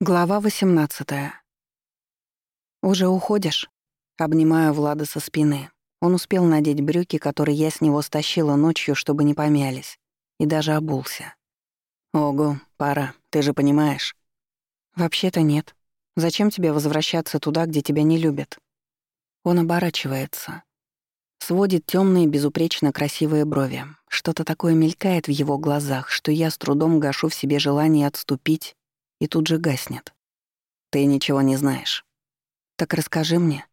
Глава 18. «Уже уходишь?» Обнимаю Влада со спины. Он успел надеть брюки, которые я с него стащила ночью, чтобы не помялись, и даже обулся. «Ого, пора, ты же понимаешь». «Вообще-то нет. Зачем тебе возвращаться туда, где тебя не любят?» Он оборачивается. Сводит темные, безупречно красивые брови. Что-то такое мелькает в его глазах, что я с трудом гашу в себе желание отступить и тут же гаснет. «Ты ничего не знаешь». «Так расскажи мне».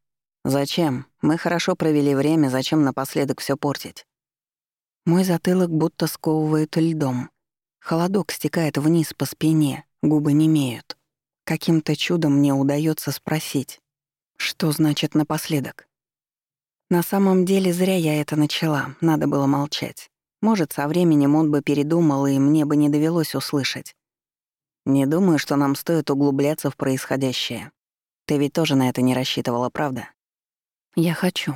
«Зачем? Мы хорошо провели время, зачем напоследок все портить?» Мой затылок будто сковывает льдом. Холодок стекает вниз по спине, губы немеют. Каким-то чудом мне удается спросить, что значит напоследок. На самом деле зря я это начала, надо было молчать. Может, со временем он бы передумал, и мне бы не довелось услышать. Не думаю, что нам стоит углубляться в происходящее. Ты ведь тоже на это не рассчитывала, правда? Я хочу.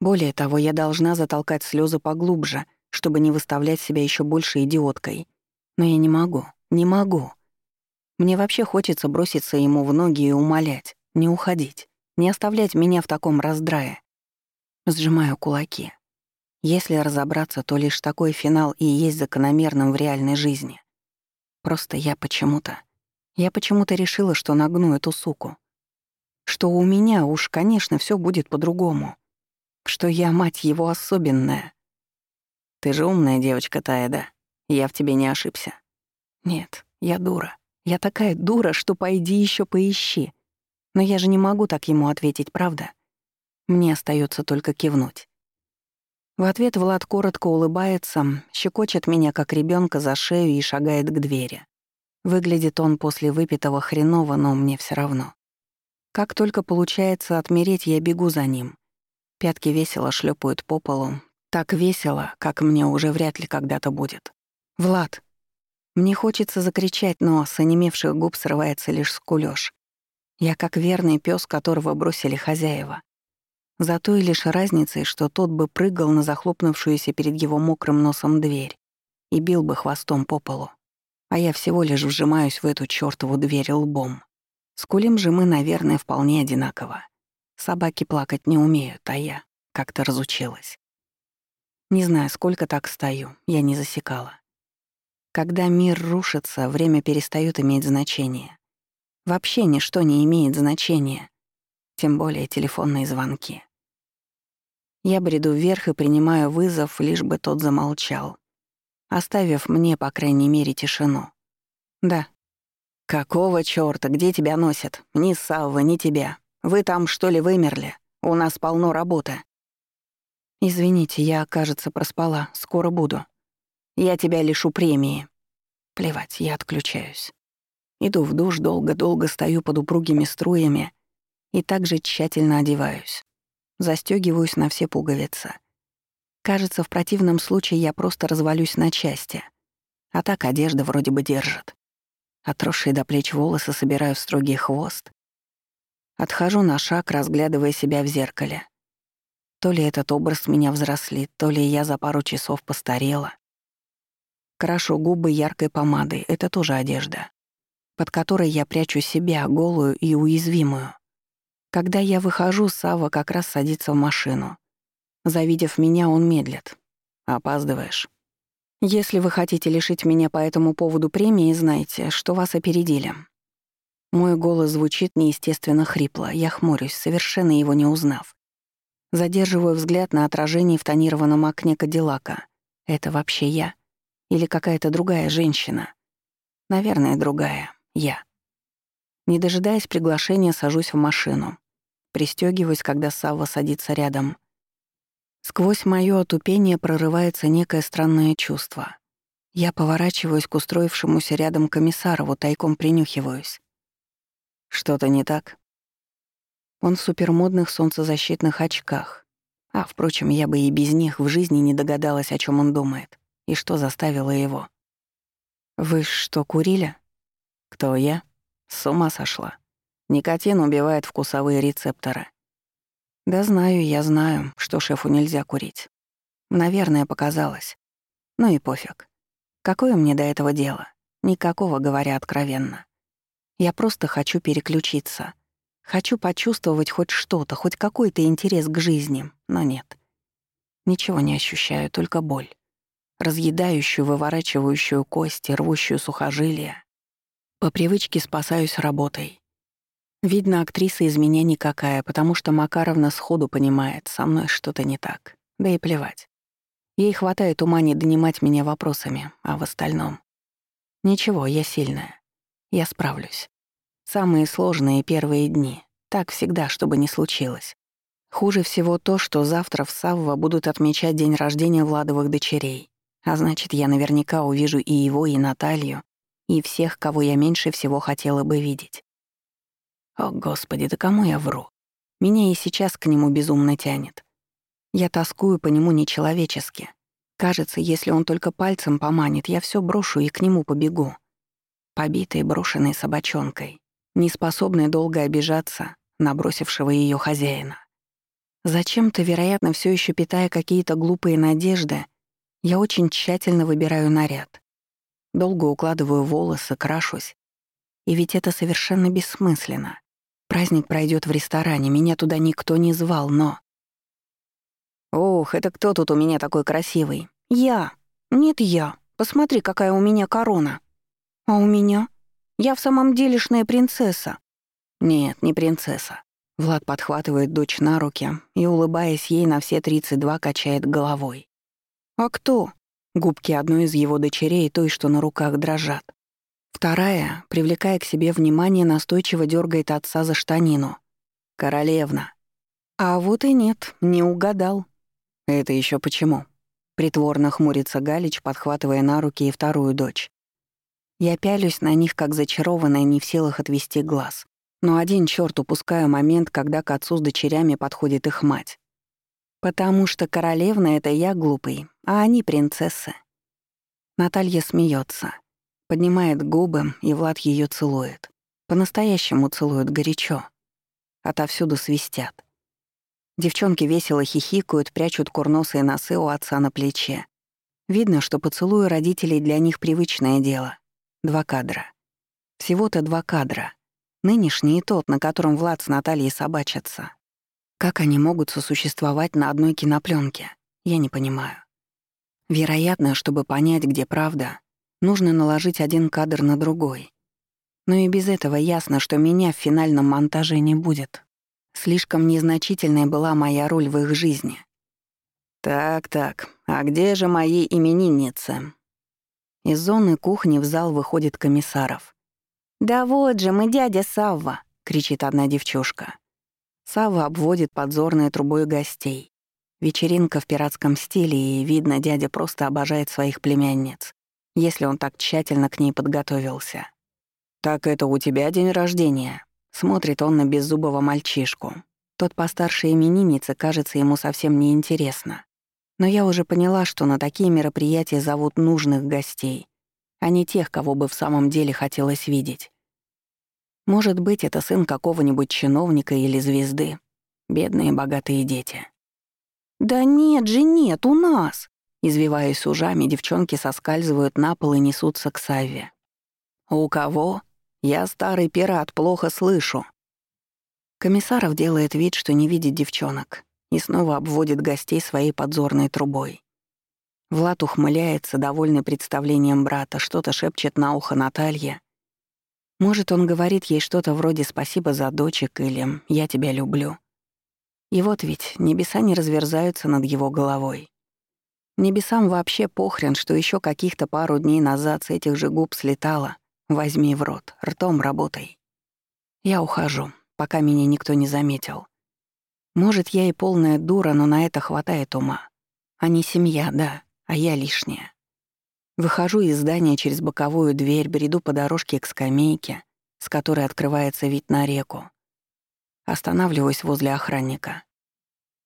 Более того, я должна затолкать слезы поглубже, чтобы не выставлять себя еще больше идиоткой. Но я не могу, не могу. Мне вообще хочется броситься ему в ноги и умолять, не уходить, не оставлять меня в таком раздрае. Сжимаю кулаки. Если разобраться, то лишь такой финал и есть закономерным в реальной жизни. Просто я почему-то... Я почему-то решила, что нагну эту суку. Что у меня уж, конечно, все будет по-другому. Что я, мать его, особенная. Ты же умная девочка, Таэда. Я в тебе не ошибся. Нет, я дура. Я такая дура, что пойди еще поищи. Но я же не могу так ему ответить, правда? Мне остается только кивнуть. В ответ Влад коротко улыбается, щекочет меня как ребенка за шею и шагает к двери. Выглядит он после выпитого хреново, но мне все равно. Как только получается отмереть, я бегу за ним. Пятки весело шлепают по полу. Так весело, как мне уже вряд ли когда-то будет. «Влад!» Мне хочется закричать, но с онемевших губ срывается лишь скулёж. Я как верный пес, которого бросили хозяева. За той лишь разницей, что тот бы прыгал на захлопнувшуюся перед его мокрым носом дверь и бил бы хвостом по полу. А я всего лишь вжимаюсь в эту чёртову дверь лбом. Скулим же мы, наверное, вполне одинаково. Собаки плакать не умеют, а я как-то разучилась. Не знаю, сколько так стою, я не засекала. Когда мир рушится, время перестаёт иметь значение. Вообще ничто не имеет значения, тем более телефонные звонки. Я бреду вверх и принимаю вызов, лишь бы тот замолчал, оставив мне, по крайней мере, тишину. «Да». «Какого чёрта? Где тебя носят? Ни Савва, ни тебя. Вы там, что ли, вымерли? У нас полно работы». «Извините, я, кажется, проспала. Скоро буду. Я тебя лишу премии». Плевать, я отключаюсь. Иду в душ, долго-долго стою под упругими струями и также тщательно одеваюсь. Застёгиваюсь на все пуговицы. Кажется, в противном случае я просто развалюсь на части. А так одежда вроде бы держит. Отросшие до плеч волосы собираю в строгий хвост. Отхожу на шаг, разглядывая себя в зеркале. То ли этот образ меня взрослит, то ли я за пару часов постарела. Крашу губы яркой помадой — это тоже одежда, под которой я прячу себя, голую и уязвимую. Когда я выхожу, Сава как раз садится в машину. Завидев меня, он медлит. «Опаздываешь». «Если вы хотите лишить меня по этому поводу премии, знайте, что вас опередили». Мой голос звучит неестественно хрипло, я хмурюсь, совершенно его не узнав. Задерживаю взгляд на отражении в тонированном окне Кадиллака. Это вообще я? Или какая-то другая женщина? Наверное, другая. Я. Не дожидаясь приглашения, сажусь в машину. Пристёгиваюсь, когда Савва садится рядом. Сквозь моё отупение прорывается некое странное чувство. Я поворачиваюсь к устроившемуся рядом комиссарову, тайком принюхиваюсь. Что-то не так? Он в супермодных солнцезащитных очках. А, впрочем, я бы и без них в жизни не догадалась, о чём он думает. И что заставило его. «Вы что, курили?» «Кто я?» «С ума сошла. Никотин убивает вкусовые рецепторы. Да знаю, я знаю, что шефу нельзя курить. Наверное, показалось. Ну и пофиг. Какое мне до этого дело? Никакого, говоря откровенно. Я просто хочу переключиться. Хочу почувствовать хоть что-то, хоть какой-то интерес к жизни, но нет. Ничего не ощущаю, только боль. Разъедающую, выворачивающую кости, рвущую сухожилия. По привычке спасаюсь работой. Видно, актриса из меня никакая, потому что Макаровна сходу понимает, со мной что-то не так. Да и плевать. Ей хватает ума не донимать меня вопросами, а в остальном... Ничего, я сильная. Я справлюсь. Самые сложные первые дни. Так всегда, чтобы не случилось. Хуже всего то, что завтра в Савво будут отмечать день рождения Владовых дочерей. А значит, я наверняка увижу и его, и Наталью, и всех, кого я меньше всего хотела бы видеть. О, Господи, да кому я вру? Меня и сейчас к нему безумно тянет. Я тоскую по нему нечеловечески. Кажется, если он только пальцем поманит, я все брошу и к нему побегу. Побитой, брошенной собачонкой, неспособной долго обижаться, набросившего ее хозяина. Зачем-то, вероятно, все еще питая какие-то глупые надежды, я очень тщательно выбираю наряд. Долго укладываю волосы, крашусь. И ведь это совершенно бессмысленно. Праздник пройдет в ресторане, меня туда никто не звал, но... «Ох, это кто тут у меня такой красивый?» «Я. Нет, я. Посмотри, какая у меня корона». «А у меня? Я в самом делешная принцесса». «Нет, не принцесса». Влад подхватывает дочь на руки и, улыбаясь ей на все 32, качает головой. «А кто?» Губки одной из его дочерей, той, что на руках дрожат. Вторая, привлекая к себе внимание, настойчиво дергает отца за штанину. «Королевна». «А вот и нет, не угадал». «Это еще почему?» Притворно хмурится Галич, подхватывая на руки и вторую дочь. Я пялюсь на них, как зачарованная, не в силах отвести глаз. Но один черт упускаю момент, когда к отцу с дочерями подходит их мать. Потому что королевна — это я глупый, а они принцессы. Наталья смеется. Поднимает губы, и Влад ее целует. По-настоящему целует горячо. Отовсюду свистят. Девчонки весело хихикают, прячут курносые носы у отца на плече. Видно, что поцелуи родителей для них привычное дело. Два кадра. Всего-то два кадра. Нынешний и тот, на котором Влад с Натальей собачатся. Как они могут сосуществовать на одной кинопленке? Я не понимаю. Вероятно, чтобы понять, где правда, нужно наложить один кадр на другой. Но и без этого ясно, что меня в финальном монтаже не будет. Слишком незначительной была моя роль в их жизни. «Так-так, а где же мои именинницы?» Из зоны кухни в зал выходит комиссаров. «Да вот же мы, дядя Савва!» — кричит одна девчушка. Савва обводит подзорной трубой гостей. Вечеринка в пиратском стиле, и, видно, дядя просто обожает своих племянниц если он так тщательно к ней подготовился. «Так это у тебя день рождения?» Смотрит он на беззубого мальчишку. Тот постарше именинницы кажется ему совсем неинтересно. Но я уже поняла, что на такие мероприятия зовут нужных гостей, а не тех, кого бы в самом деле хотелось видеть. Может быть, это сын какого-нибудь чиновника или звезды. Бедные богатые дети. «Да нет же, нет, у нас!» Извиваясь ужами, девчонки соскальзывают на пол и несутся к Савве. «У кого? Я старый пират, плохо слышу». Комиссаров делает вид, что не видит девчонок, и снова обводит гостей своей подзорной трубой. Влад ухмыляется, довольный представлением брата, что-то шепчет на ухо Наталье. Может, он говорит ей что-то вроде «спасибо за дочек» или «я тебя люблю». И вот ведь небеса не разверзаются над его головой. Небесам вообще похрен, что еще каких-то пару дней назад с этих же губ слетало. Возьми в рот, ртом работай. Я ухожу, пока меня никто не заметил. Может, я и полная дура, но на это хватает ума. Они семья, да, а я лишняя. Выхожу из здания через боковую дверь, бреду по дорожке к скамейке, с которой открывается вид на реку. Останавливаюсь возле охранника.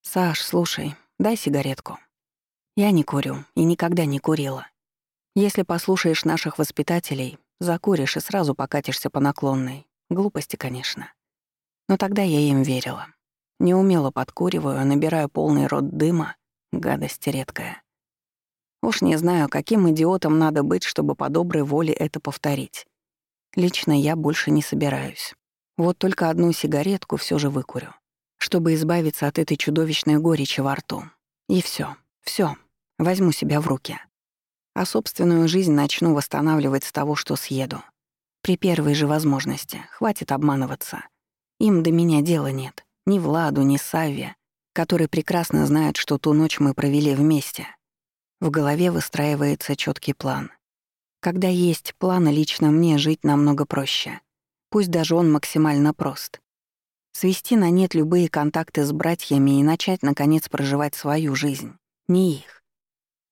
«Саш, слушай, дай сигаретку». Я не курю и никогда не курила. Если послушаешь наших воспитателей, закуришь и сразу покатишься по наклонной. Глупости, конечно. Но тогда я им верила. Неумело подкуриваю, набираю полный рот дыма, гадость редкая. Уж не знаю, каким идиотом надо быть, чтобы по доброй воле это повторить. Лично я больше не собираюсь. Вот только одну сигаретку все же выкурю, чтобы избавиться от этой чудовищной горечи во рту. И все, все, возьму себя в руки. А собственную жизнь начну восстанавливать с того, что съеду. При первой же возможности. Хватит обманываться. Им до меня дела нет. Ни Владу, ни Савве, которые прекрасно знают, что ту ночь мы провели вместе. В голове выстраивается четкий план. Когда есть план, лично мне жить намного проще. Пусть даже он максимально прост. Свести на нет любые контакты с братьями и начать, наконец, проживать свою жизнь. Не их.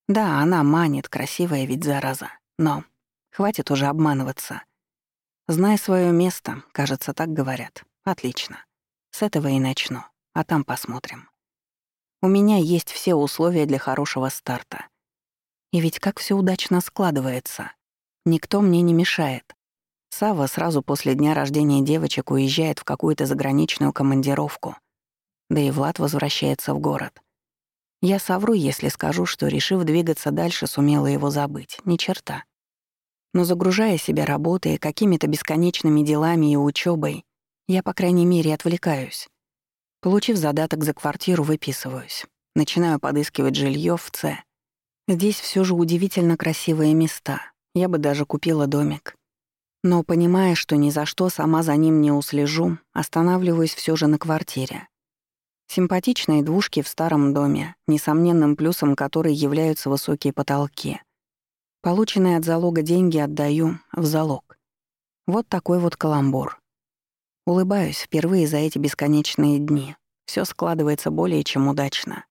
Да, она манит, красивая ведь зараза. Но хватит уже обманываться. Знай свое место, кажется, так говорят. Отлично. С этого и начну, а там посмотрим. У меня есть все условия для хорошего старта. И ведь как все удачно складывается. Никто мне не мешает. Сава сразу после дня рождения девочек уезжает в какую-то заграничную командировку. Да и Влад возвращается в город. Я совру, если скажу, что, решив двигаться дальше, сумела его забыть. Ни черта. Но загружая себя работой, какими-то бесконечными делами и учебой, я, по крайней мере, отвлекаюсь. Получив задаток за квартиру, выписываюсь. Начинаю подыскивать жилье в С. Здесь все же удивительно красивые места. Я бы даже купила домик. Но, понимая, что ни за что сама за ним не услежу, останавливаюсь все же на квартире. Симпатичные двушки в старом доме, несомненным плюсом которой являются высокие потолки. Полученные от залога деньги отдаю в залог. Вот такой вот каламбур. Улыбаюсь впервые за эти бесконечные дни. Все складывается более чем удачно.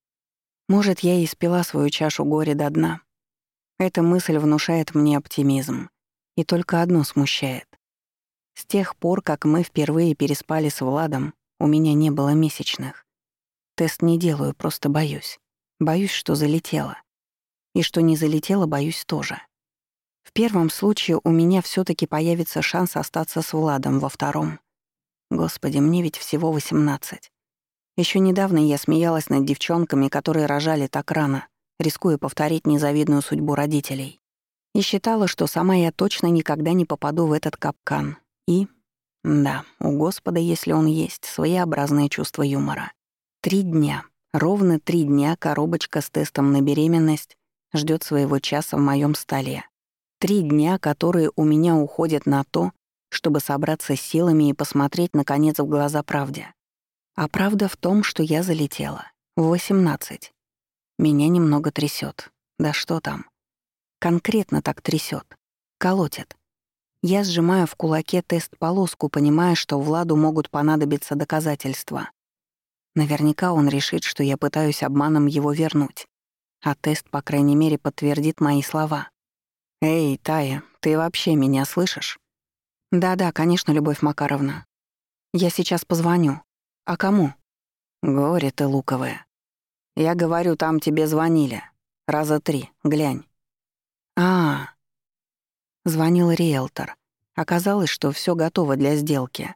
Может, я и спила свою чашу горя до дна. Эта мысль внушает мне оптимизм. И только одно смущает. С тех пор, как мы впервые переспали с Владом, у меня не было месячных. Тест не делаю, просто боюсь. Боюсь, что залетела. И что не залетела, боюсь тоже. В первом случае у меня все таки появится шанс остаться с Владом, во втором. Господи, мне ведь всего 18. Еще недавно я смеялась над девчонками, которые рожали так рано, рискуя повторить незавидную судьбу родителей и считала, что сама я точно никогда не попаду в этот капкан. И, да, у Господа, если он есть, своеобразное чувство юмора. Три дня, ровно три дня коробочка с тестом на беременность ждет своего часа в моем столе. Три дня, которые у меня уходят на то, чтобы собраться с силами и посмотреть, наконец, в глаза правде. А правда в том, что я залетела. В 18. Меня немного трясет. Да что там. Конкретно так трясет, колотит. Я сжимаю в кулаке тест-полоску, понимая, что Владу могут понадобиться доказательства. Наверняка он решит, что я пытаюсь обманом его вернуть. А тест, по крайней мере, подтвердит мои слова. «Эй, Тая, ты вообще меня слышишь?» «Да-да, конечно, Любовь Макаровна. Я сейчас позвоню. А кому?» «Горе ты луковая. Я говорю, там тебе звонили. Раза три, глянь». А, Звонил риэлтор. Оказалось, что все готово для сделки.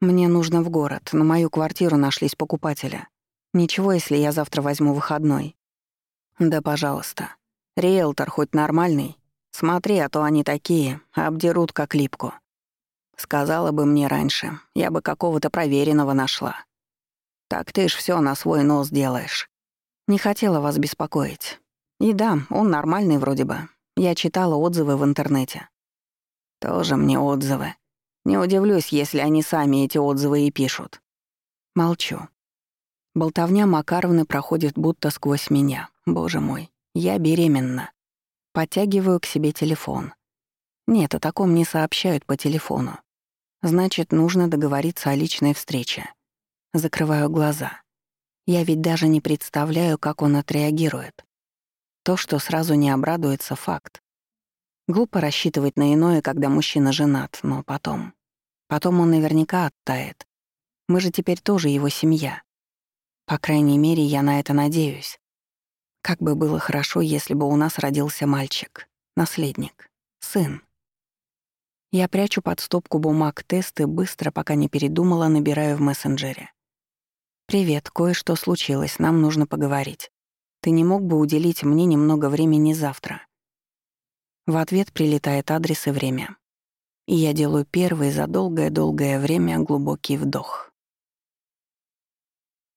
Мне нужно в город, на мою квартиру нашлись покупатели. Ничего, если я завтра возьму выходной. Да, пожалуйста. Риэлтор хоть нормальный? Смотри, а то они такие, обдерут как липку. Сказала бы мне раньше, я бы какого-то проверенного нашла. Так ты ж все на свой нос делаешь. Не хотела вас беспокоить. И да, он нормальный вроде бы. Я читала отзывы в интернете. Тоже мне отзывы. Не удивлюсь, если они сами эти отзывы и пишут. Молчу. Болтовня Макаровны проходит будто сквозь меня. Боже мой, я беременна. Подтягиваю к себе телефон. Нет, о таком не сообщают по телефону. Значит, нужно договориться о личной встрече. Закрываю глаза. Я ведь даже не представляю, как он отреагирует. То, что сразу не обрадуется, — факт. Глупо рассчитывать на иное, когда мужчина женат, но потом... Потом он наверняка оттает. Мы же теперь тоже его семья. По крайней мере, я на это надеюсь. Как бы было хорошо, если бы у нас родился мальчик, наследник, сын. Я прячу под стопку бумаг тесты, быстро, пока не передумала, набираю в мессенджере. «Привет, кое-что случилось, нам нужно поговорить. Ты не мог бы уделить мне немного времени завтра?» В ответ прилетает адрес и время. И я делаю первый за долгое-долгое время глубокий вдох.